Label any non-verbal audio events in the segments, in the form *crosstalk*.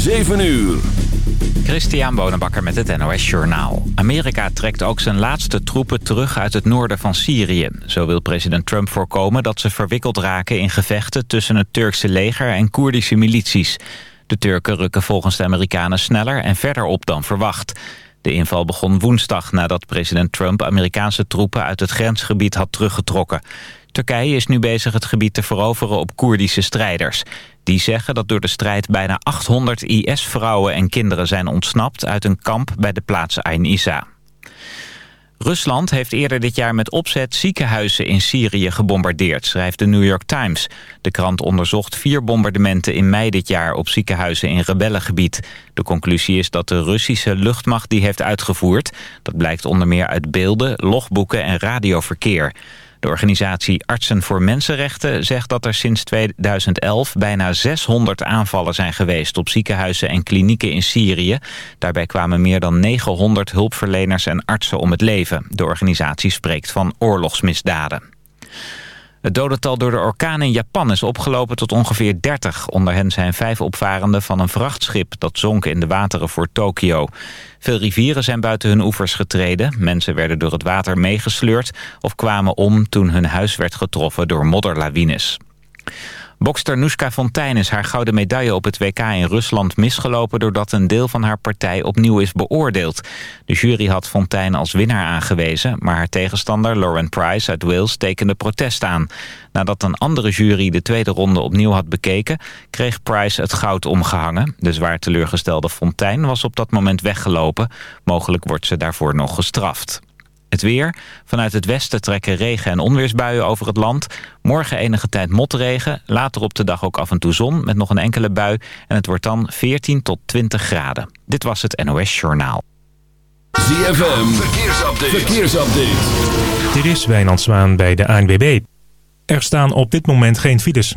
7 uur. Christian Bonenbakker met het NOS Journaal. Amerika trekt ook zijn laatste troepen terug uit het noorden van Syrië. Zo wil president Trump voorkomen dat ze verwikkeld raken in gevechten... tussen het Turkse leger en Koerdische milities. De Turken rukken volgens de Amerikanen sneller en verder op dan verwacht. De inval begon woensdag nadat president Trump Amerikaanse troepen uit het grensgebied had teruggetrokken. Turkije is nu bezig het gebied te veroveren op Koerdische strijders. Die zeggen dat door de strijd bijna 800 IS-vrouwen en kinderen zijn ontsnapt uit een kamp bij de plaats Ain Issa. Rusland heeft eerder dit jaar met opzet ziekenhuizen in Syrië gebombardeerd, schrijft de New York Times. De krant onderzocht vier bombardementen in mei dit jaar op ziekenhuizen in rebellengebied. De conclusie is dat de Russische luchtmacht die heeft uitgevoerd. Dat blijkt onder meer uit beelden, logboeken en radioverkeer. De organisatie Artsen voor Mensenrechten zegt dat er sinds 2011 bijna 600 aanvallen zijn geweest op ziekenhuizen en klinieken in Syrië. Daarbij kwamen meer dan 900 hulpverleners en artsen om het leven. De organisatie spreekt van oorlogsmisdaden. Het dodental door de orkaan in Japan is opgelopen tot ongeveer 30. Onder hen zijn vijf opvarenden van een vrachtschip dat zonk in de wateren voor Tokio. Veel rivieren zijn buiten hun oevers getreden. Mensen werden door het water meegesleurd of kwamen om toen hun huis werd getroffen door modderlawines. Bokster Nuska Fontijn is haar gouden medaille op het WK in Rusland misgelopen... doordat een deel van haar partij opnieuw is beoordeeld. De jury had Fontijn als winnaar aangewezen... maar haar tegenstander Lauren Price uit Wales tekende protest aan. Nadat een andere jury de tweede ronde opnieuw had bekeken... kreeg Price het goud omgehangen. De zwaar teleurgestelde Fontijn was op dat moment weggelopen. Mogelijk wordt ze daarvoor nog gestraft. Het weer. Vanuit het westen trekken regen- en onweersbuien over het land. Morgen enige tijd motregen. Later op de dag ook af en toe zon met nog een enkele bui. En het wordt dan 14 tot 20 graden. Dit was het NOS Journaal. ZFM. Verkeersupdate. Verkeersupdate. Dit is Wijnand Zwaan bij de ANWB. Er staan op dit moment geen files.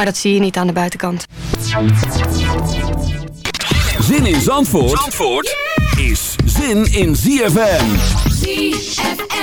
Maar dat zie je niet aan de buitenkant. Zin in Zandvoort, Zandvoort is zin in ZFM. ZFM.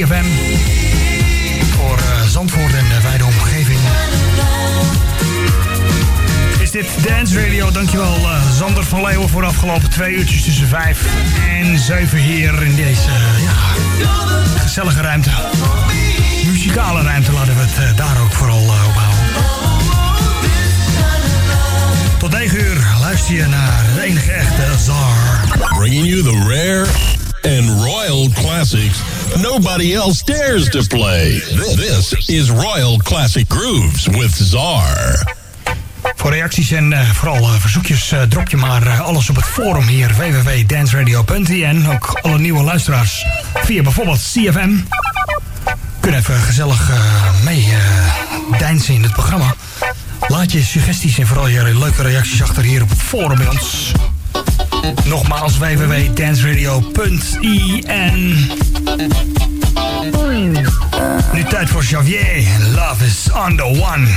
CFM. Voor eh, Zandvoort en de wijde omgeving. Is dit Dance Radio? Dankjewel eh, Zander van Leeuwen voor de afgelopen twee uurtjes tussen 5 en 7 hier in deze eh, ja, gezellige ruimte. Muzikale ruimte laten we het daar ook vooral op houden. Tot 9 uur luister je naar de enige echte Zar. Bringing you the rare and royal classics nobody else dares to play. This is Royal Classic Grooves with Czar. Voor reacties en eh, vooral eh, verzoekjes eh, drop je maar alles op het forum hier www.danceradio.nl. Ook alle nieuwe luisteraars via bijvoorbeeld CFM. Kunnen even gezellig mee dansen in het programma. Laat je suggesties en vooral je leuke reacties achter hier op het forum bij ons. Nogmaals www.danceradio.in Nu tijd voor Javier. Love is on the one.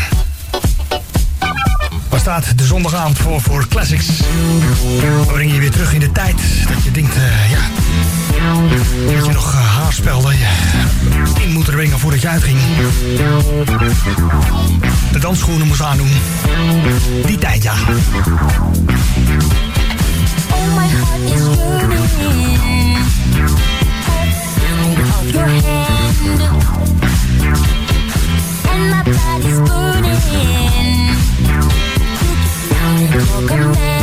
Waar staat de zondagavond voor voor Classics? We brengen je weer terug in de tijd. Dat je denkt, eh, ja... Dat je nog uh, haarspelden je in moet dringen voordat je uitging. De dansschoenen moest aandoen. Die tijd, ja. Oh, my heart is burning. Command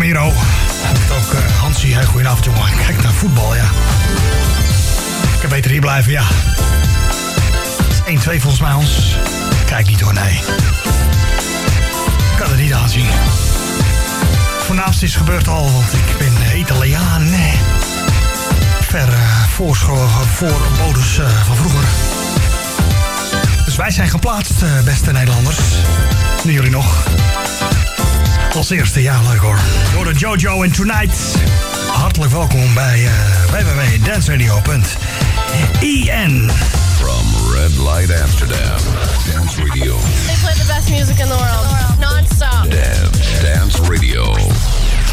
Met ook eh, Hansie. Hey, goedenavond jongen. Kijk naar voetbal, ja. Ik kan beter hier blijven, ja. Het is 1-2 volgens mij, Hans. Kijk niet hoor, nee. Ik kan het niet aanzien. Vanavond is gebeurd al, want ik ben eh, Italiaan. Nee. Ver eh, voorschoven voor modus eh, van vroeger. Dus wij zijn geplaatst, eh, beste Nederlanders. Nu jullie nog. Als eerste, ja, leuk hoor. Door de Jojo en Tonight. Hartelijk welkom bij uh, www.danceradio.en. From Red Light Amsterdam, Dance Radio. They play the best music in the world, non-stop. Dance, Dance Radio.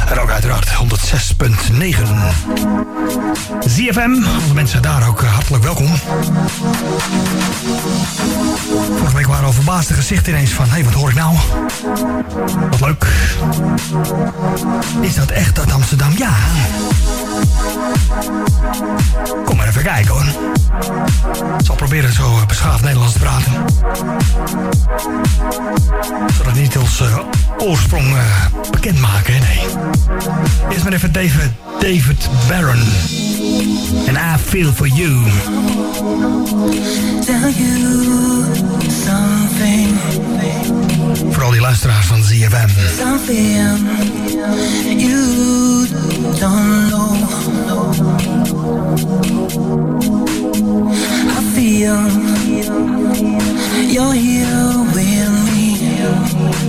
En ook uiteraard 106.9. ZFM, alle mensen daar ook eh, hartelijk welkom. Vorige week waren we verbaasde gezichten ineens van... hé, hey, wat hoor ik nou? Wat leuk. Is dat echt uit Amsterdam? Ja. Kom maar even kijken hoor. Ik zal proberen zo eh, beschaafd Nederlands te praten. Zodat niet ons eh, oorsprong uh, bekend maken, nee. Eerst maar even David, David Barron. And I feel for you. Tell you something. Voor al die luisteraars van ZFM. You don't know. Feel you're here with me.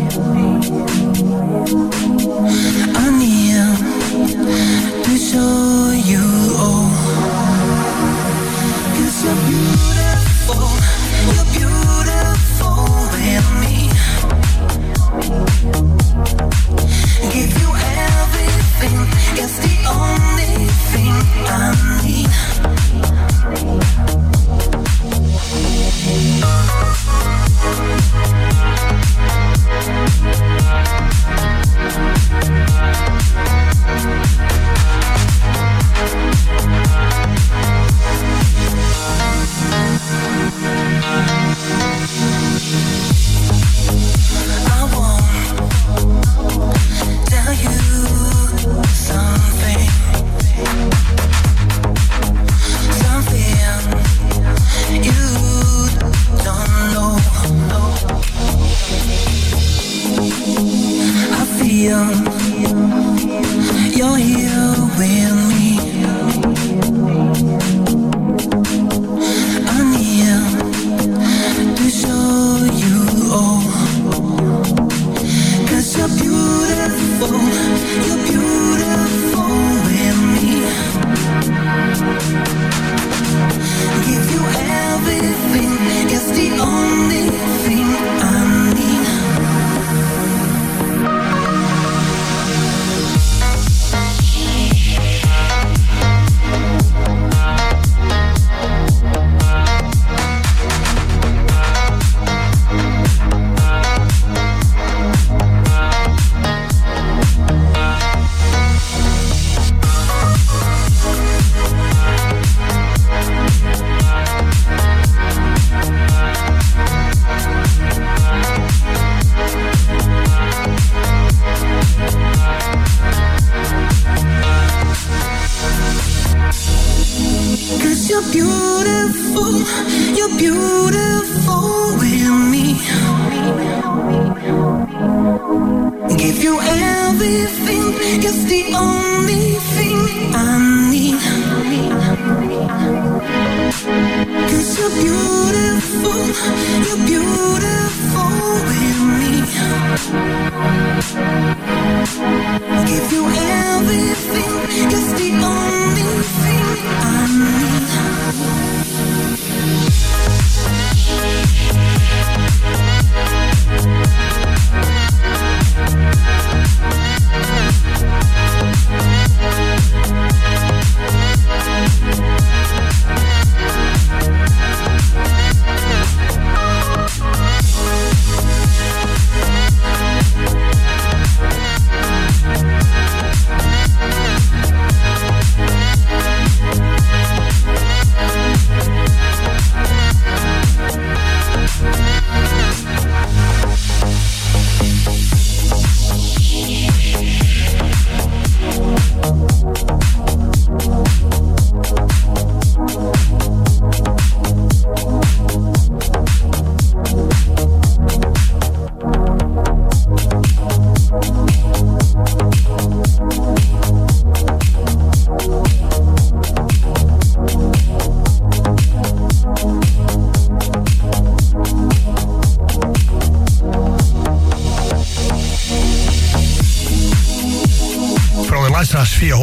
Via 106.9.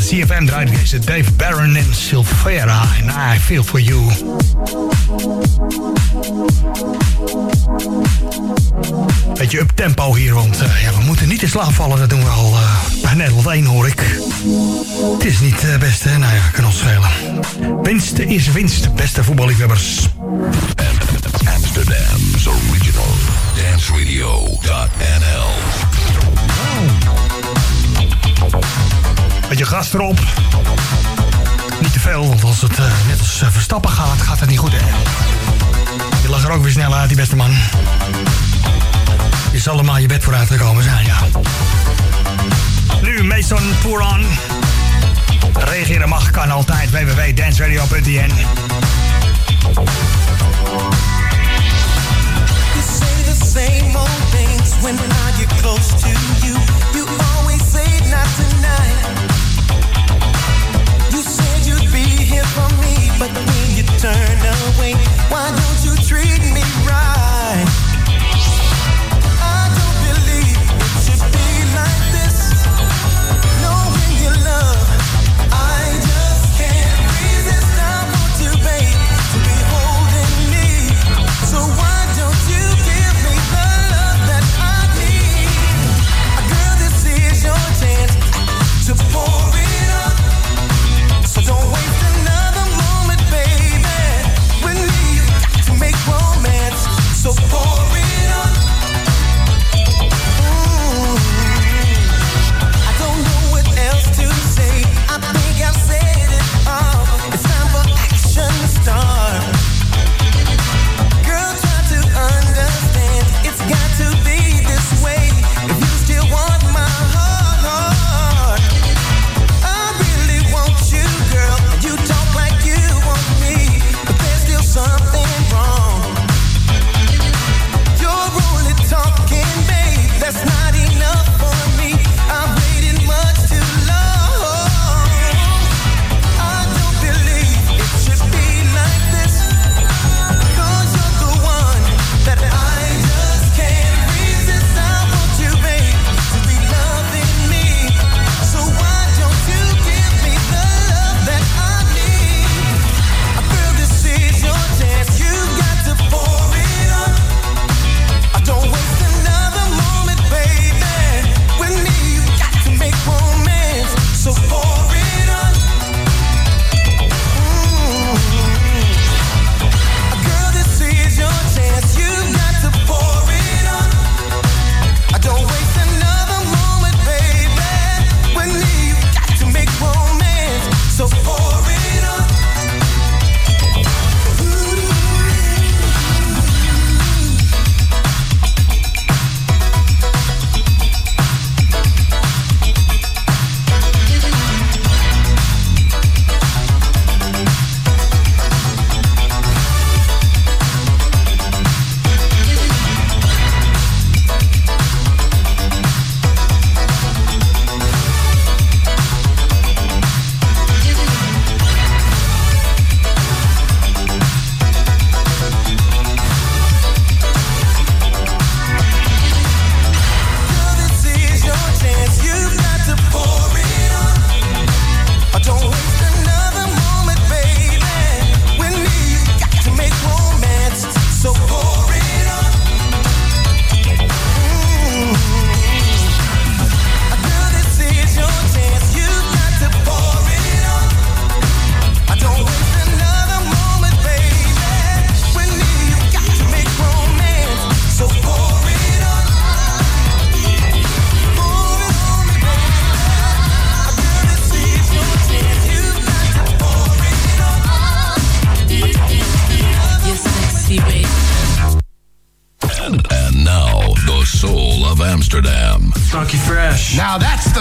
CFM draait deze Dave Barron en Silvera. En I Feel For You. Beetje up tempo hier, want eh, ja, we moeten niet in slaap vallen. Dat doen we al eh, bij Nederland 1 hoor ik. Het is niet het beste, nou ja, kan ons schelen. Winst is winst, beste voetballiefhebbers. Amsterdam's original danceradio.nl. Beetje gas erop. Niet te veel, want als het eh, net als eh, Verstappen gaat, gaat het niet goed, hè? Je lag er ook weer snel uit, die beste man. Je zal maar je bed vooruit gekomen zijn, ja. Nu Mason Pouran. Reageren mag, kan altijd. www.danceradio.nl same old things when I get close to you. You always say not tonight. But when you turn away, why don't you treat me right?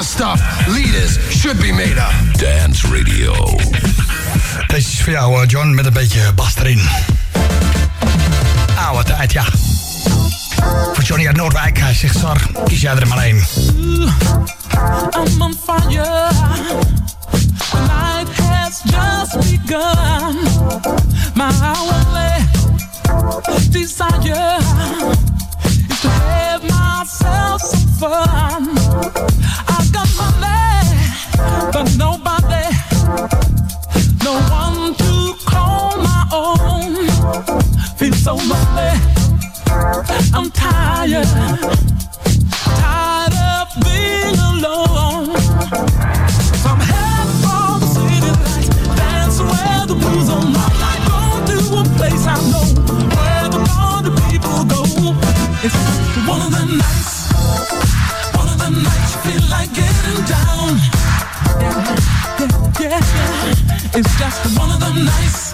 Stuff leaders should be made of. Dance Radio. Deze is voor jou, eh, John, met een beetje bas erin. Oude tijd, ja. Voor Johnny uit Noordwijk, hij zegt, Sar, kies jij er maar één. I'm on fire. Night has just begun. My only desire is to have myself some fun. So lonely. I'm tired, tired of being alone. From head from the city lights, dance where the blues on my life. Go to a place I know where the party people go. It's one of the nights, one of the nights you feel like getting down. Yeah, yeah, yeah. It's just one of them nights,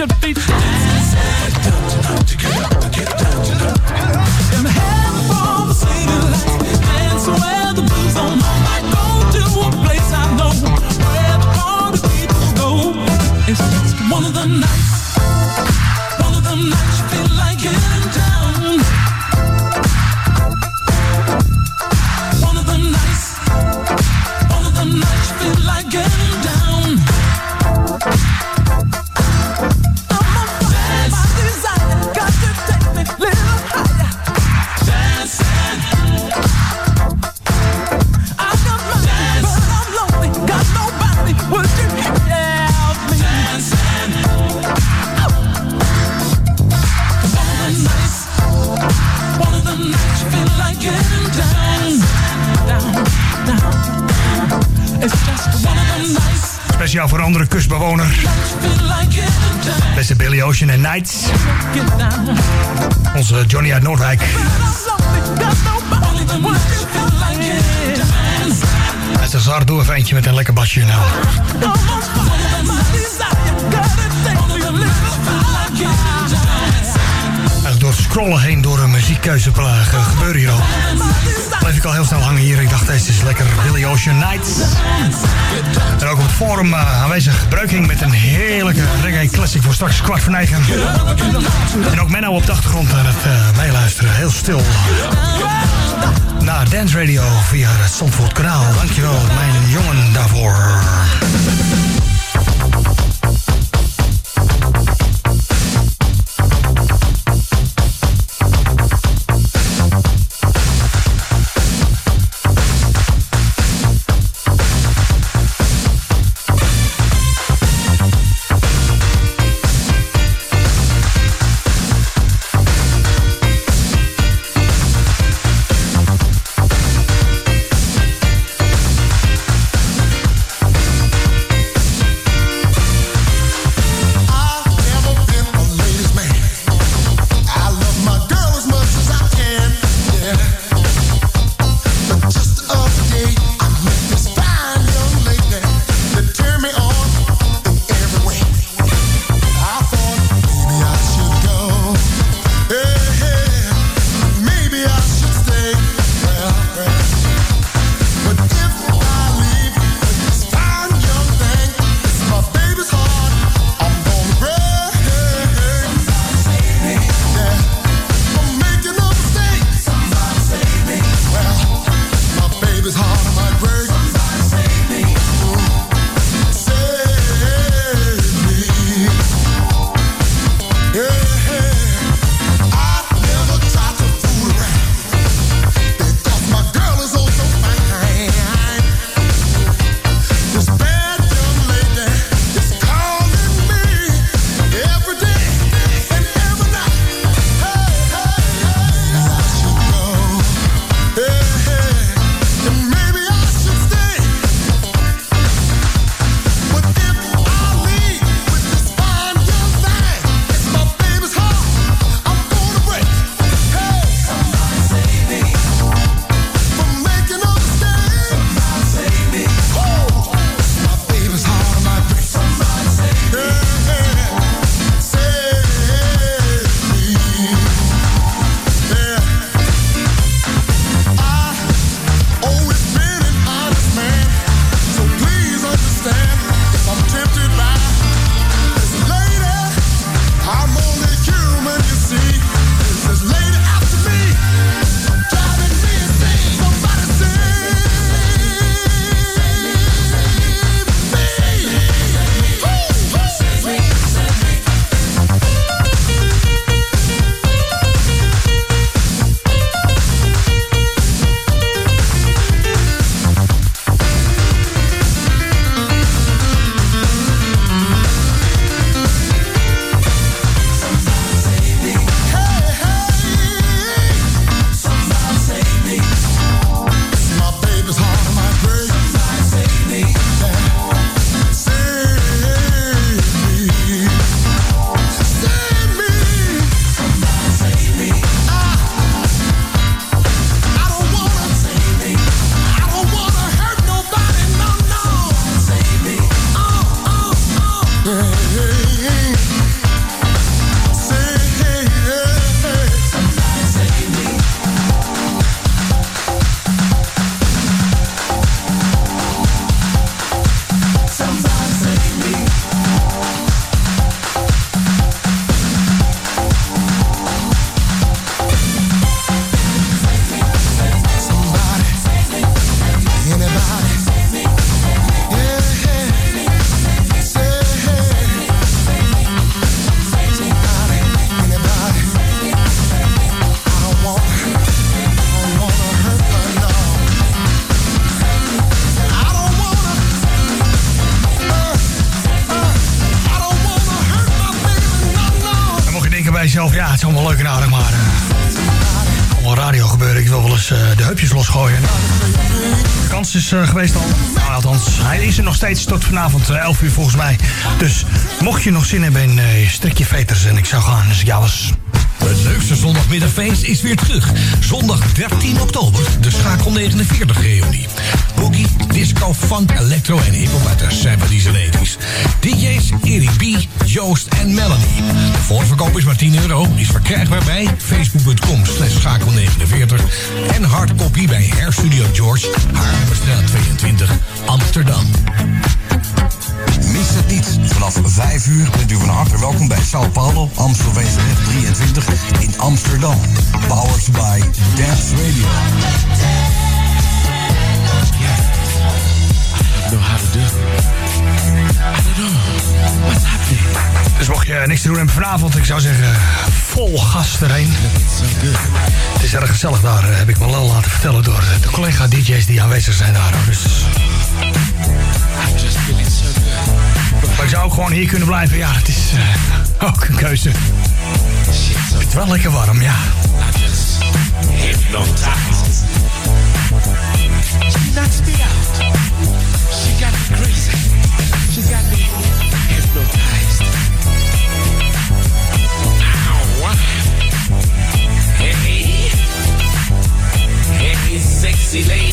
should be Onze Johnny uit Noordwijk. Is een zar doe even eentje met een lekker basje nou. Eigenlijk door scrollen heen door een muziekkeuze eh, gebeuren hier al. Bleef ik al heel snel hangen hier. Ik dacht, deze is lekker Billy Ocean Nights. En ook op het forum eh, aanwezig Breuking met een heerlijke reggae classic voor straks kwart voor negen. En ook Menno op de achtergrond aan het eh, meeluisteren. Heel stil. Naar Dance Radio via het Zandvoort kanaal. Dankjewel mijn jongen daarvoor. Ja, het is allemaal leuk en aardig, maar... eh, allemaal radio gebeuren. Ik wil wel eens eh, de heupjes losgooien. De kans is eh, geweest al. Nou, althans, hij is er nog steeds tot vanavond eh, 11 uur volgens mij. Dus mocht je nog zin hebben in eh strikje veters en ik zou gaan, dus ja was... Het leukste zondagmiddagfeest is weer terug. Zondag 13 oktober, de Schakel 49 reunie. Boogie, disco, funk, electro en hiphop uit de 70s en 80s. DJ's Erik B, Joost en Melanie. De voorverkoop is maar 10 euro. Is verkrijgbaar bij facebook.com slash schakel 49 en hardcopy bij Hair Studio George, Haarlemmerstraat 22, Amsterdam. Niet. Vanaf 5 uur bent u van harte welkom bij Sao Paulo, Amstelveenseweg 23 in Amsterdam. Powered by Dance Radio. Dus mocht je niks te doen hebben vanavond, ik zou zeggen, vol gas erheen. Het is erg gezellig daar, heb ik me al laten vertellen door de collega-dj's die aanwezig zijn daar. Dus... Maar ik zou gewoon hier kunnen blijven, ja, het is eh, *laughs* ook een keuze. Het is wel lekker warm, ja. Hypnotized. She knocks me out. She got me crazy. She got me hypnotized. Ow. Hey. Hey, sexy lady.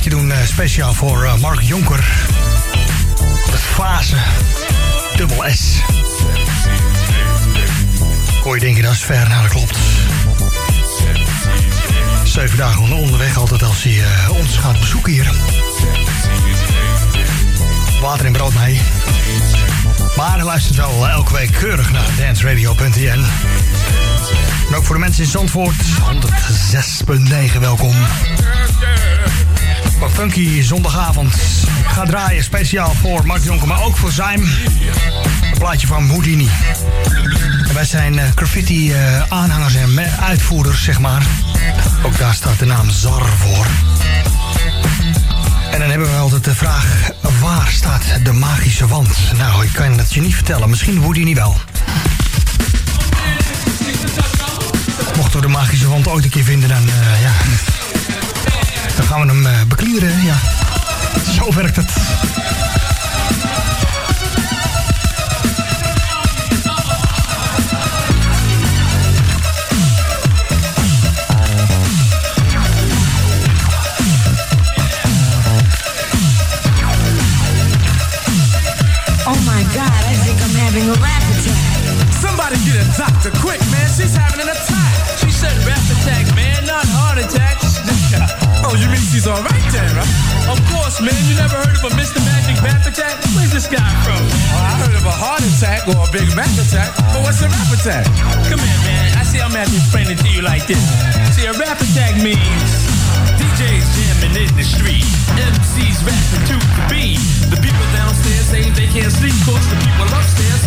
Plaatje doen eh, speciaal voor eh, Mark Jonker. De fase dubbel S. Kon je denken dat is ver, nou dat klopt. Zeven dagen onderweg altijd als hij eh, ons gaat bezoeken hier. Water en brood mee. Maar hij luistert wel elke week keurig naar danceradio.nl. En ook voor de mensen in Zandvoort, 106.9 welkom. Wat funky zondagavond. Ga draaien speciaal voor Mark Jonker, maar ook voor Zijm. Een plaatje van Houdini. En wij zijn eh, graffiti eh, aanhangers en uitvoerders, zeg maar. Ook daar staat de naam Zar voor. En dan hebben we altijd de vraag, waar staat de magische wand? Nou, ik kan het je niet vertellen. Misschien Houdini wel. Mochten we de magische wand ooit een keer vinden, dan, eh, ja, dan gaan we hem beklieren. Ja. Zo werkt het. Oh my god, I think I'm having a rap attack. Somebody get a doctor quick, man. She's having an attack. She said rap attack, man, not heart attacks. Oh, you mean she's alright then, right? Of course, man. You never heard of a Mr. Magic Rap Attack? Where's this guy from? Oh, I heard of a heart attack or a Big Mac attack. But what's a rap attack? Come here, man. I see I'm have to explain it to you like this. See, a rap attack means DJs jamming in the street. MCs rapping to the beat. The people downstairs say they can't sleep cause the people upstairs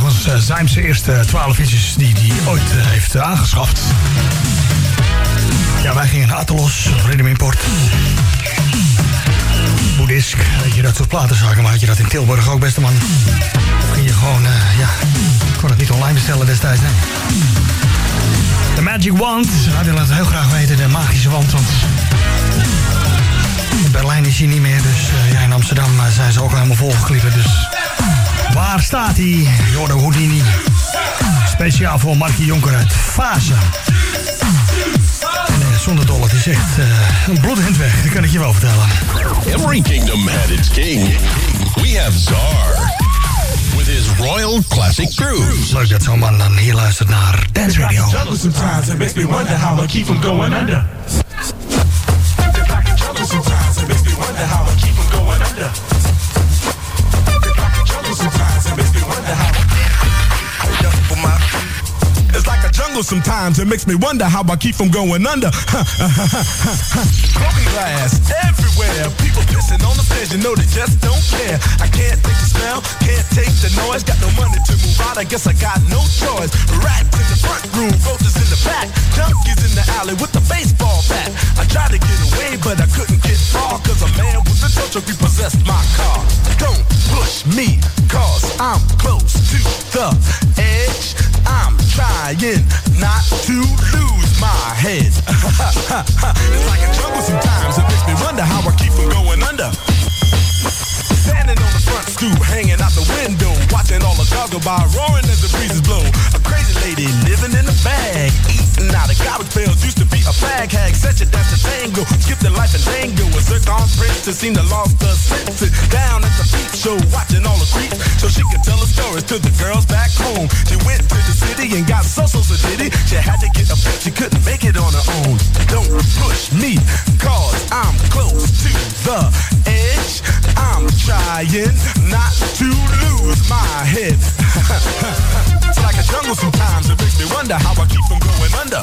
Zuigels uh, zijn eerste 12 inches die hij ooit eh, heeft eh, aangeschaft. Ja, wij gingen naar Atelos, Rhythm Import. Boeddhisk, weet je, dat soort platenzaken. Maar had je dat in Tilburg ook, beste man? Of ging je gewoon, eh, ja, kon het niet online bestellen destijds, nee. De Magic Wand, wij willen het heel graag weten, de magische wand, want... In Berlijn is hij niet meer, dus eh, ja, in Amsterdam eh, zijn ze ook helemaal volgeklipperd, dus... Waar staat hij? Jordo Houdini. Speciaal voor Markie Jonker uit Fase. En, eh, zonder dolle, het is echt eh, een bloedhend weg, dat kan ik je wel vertellen. Every kingdom had its king. We have Czar with his royal classic grooves. Leuk dat zo'n man dan hier luistert naar Dance Radio. Like sometimes. It makes me wonder how I keep from going under. *laughs* Broken glass everywhere. People pissing on the stairs. You know they just don't care. I can't take the smell, can't take the noise. Got no money to move out. I guess I got no choice. Rats in the front room, roaches in the back. Junkies in the alley with the baseball bat. I tried to get away, but I couldn't get far. Cause a man with a tow truck repossessed my car. Don't push me, cause I'm close to the edge. I'm trying not to lose my head. *laughs* it's like a jungle sometimes. It makes me wonder how I keep from going under. Standing on the front stoop, hanging out the window, watching all the cars go by, roaring as the breezes blow. A crazy lady living in a bag, eating out of garbage pails. Used to be a fag hag, such a dance to tango, skipped the life and tango. A zircon princess seemed to lost her senses. Down at the peep show, watching all the creeps, so she could tell her stories to the girls back home. She went to the city and got so push me, cause I'm close to the edge. I'm trying not to lose my head. *laughs* it's like a jungle sometimes. It makes me wonder how I keep from going under.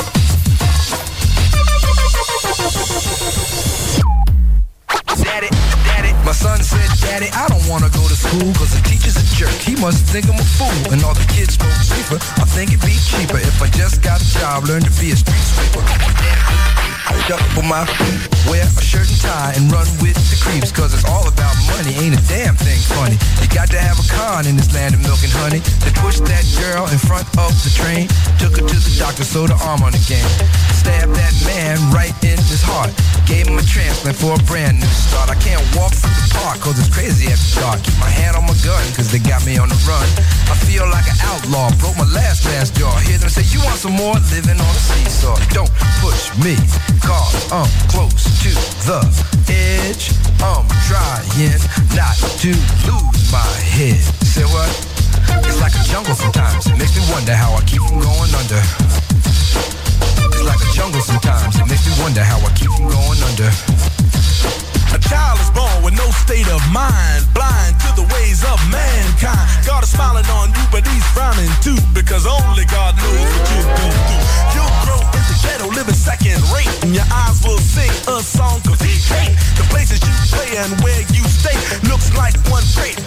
Daddy, daddy, my son said, Daddy, I don't wanna go to school cause the teacher's a jerk. He must think I'm a fool. And all the kids smoke reefer. I think it'd be cheaper if I just got a job, learn to be a street sweeper. For my feet, wear a shirt and tie and run with the creeps cause it's all about money, ain't a damn thing funny. You got to have a con in this land of milk and honey. They pushed that girl in front of the train, took her to the doctor, sewed her arm on again. Stabbed that man right in his heart, gave him a transplant for a brand new start. I can't walk through the park cause it's crazy after dark. Keep my hand on my gun cause they got me on the run. I feel like an outlaw, broke my last glass jaw. Hear them say, you want some more? Living on a seesaw. Don't push me, cause I'm close to the edge. I'm trying not to lose my head. Say what? It's like a jungle sometimes. It makes me wonder how I keep from going under. It's like a jungle sometimes. It makes me wonder how I keep from going under. A child is born with no state of mind, blind to the ways of mankind. God is smiling on you, but he's frowning too, because only God knows what you're going. You'll grow the ghetto, living second rate, and your eyes will sing a song he hate the places you play and where you stay. Looks like one great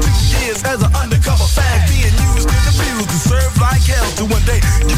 two years as an undercover fag, being used and abused and served like hell. Till one day you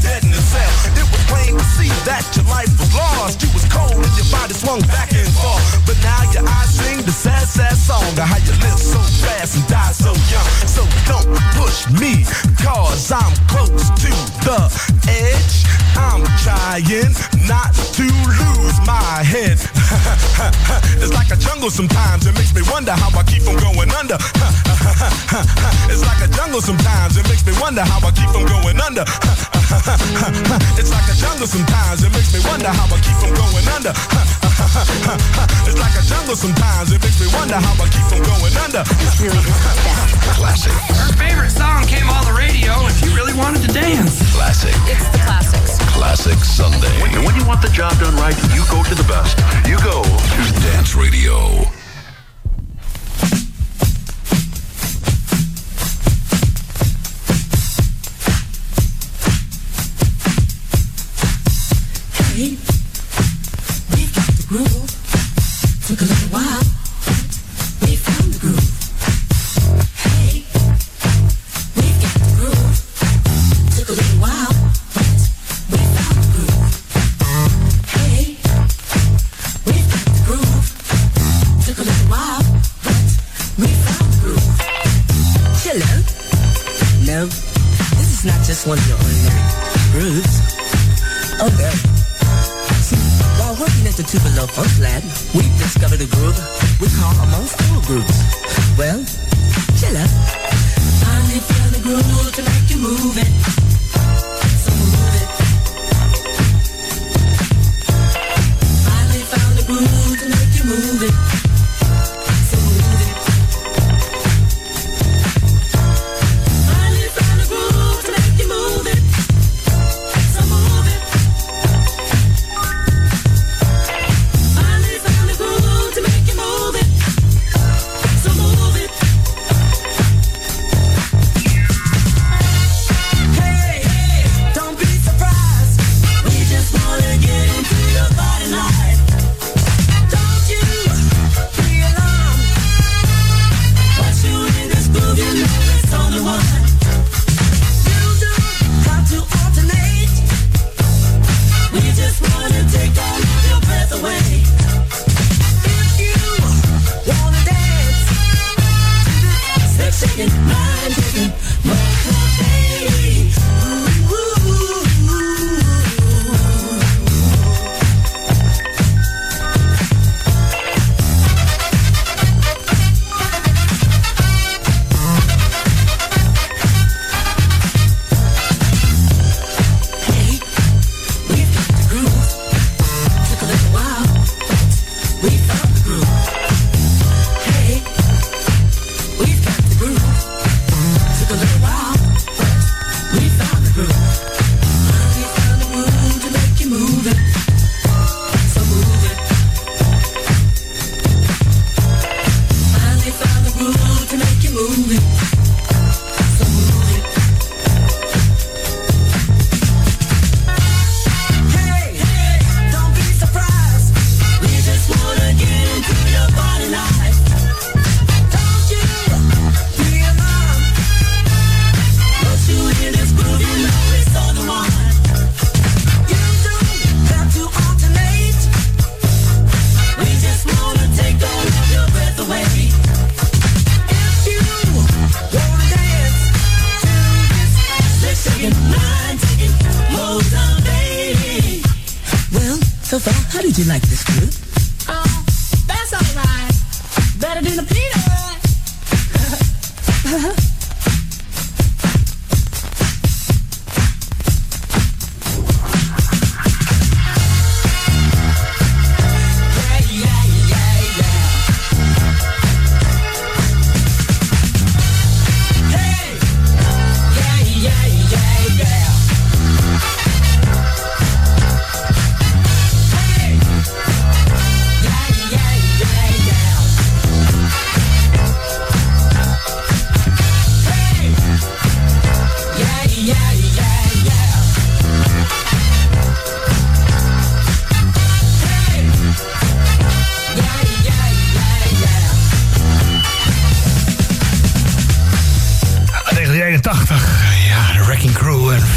dead in a cell. It was plain to see that your life was lost. You was cold and your body swung back and forth. But now your eyes sing the sad, sad song of how you live so fast and die so young. So don't push me, cause I'm close to the edge. I'm trying not to lose my head. *laughs* it's like a jungle sometimes. It makes me wonder how I keep from going under. *laughs* it's like a jungle sometimes. It makes me wonder how I keep from going under. *laughs* it's like a jungle sometimes. It makes me wonder how I keep from going under. *laughs* it's like a jungle sometimes. It makes me wonder how I keep from going under. It's really *laughs* Classic. Her favorite song came on the radio and she really wanted to dance. Classic. It's the classics. Classic Sunday. When, when you want the job done right, you go to the best. You go to Dance Radio. Hey, we got the groove. Took a little while.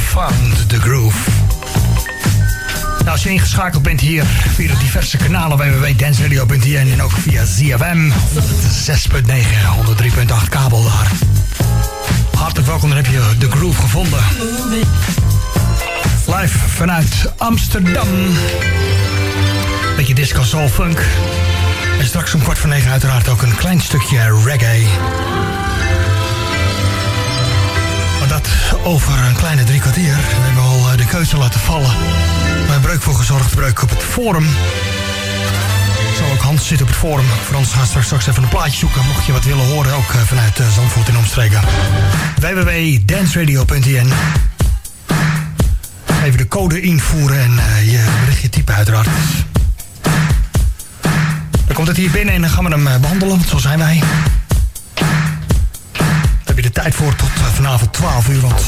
Found the Groove. Nou, als je ingeschakeld bent hier via de diverse kanalen www.danceradio.nl en ook via ZFM 6.9, 103.8 kabel daar. Hartelijk welkom, dan heb je de groove gevonden. Live vanuit Amsterdam. Beetje disco soul funk. En straks om kwart voor negen uiteraard ook een klein stukje reggae. Over een kleine drie kwartier. We al eh, de keuze laten vallen. Hebben breuk voor gezorgd, breuk op het forum. Zo ook Hans zit op het forum. Ons gaat straks, straks even een plaatje zoeken. Mocht je wat willen horen, ook eh, vanuit eh, Zandvoort in omstreken. www.danceradio.nl Even de code invoeren en je berichtje typen uiteraard. Dan komt het hier binnen en dan gaan we hem eh, behandelen, zo zijn wij. Tijd voor tot eh, vanavond 12 uur, want...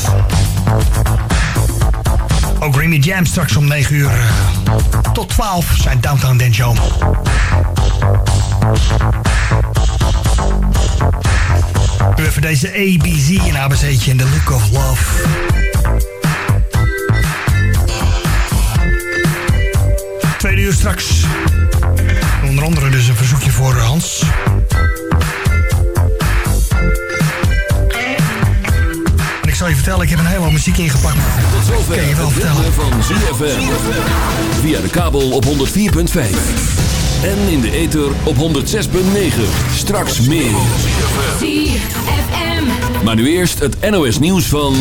Ook Remy Jam straks om 9 uur eh, tot 12 zijn Downtown Show. Nu even deze ABC in ABC'tje in The Look of Love. Tweede uur straks. Onder andere dus een verzoekje voor Hans. Zal je vertellen, ik heb een hele hoop muziek ingepakt. Tot zover Kan je wel het vertellen. van ZFM. Via de kabel op 104.5. En in de ether op 106.9. Straks meer. ZFM. Maar nu eerst het NOS nieuws van...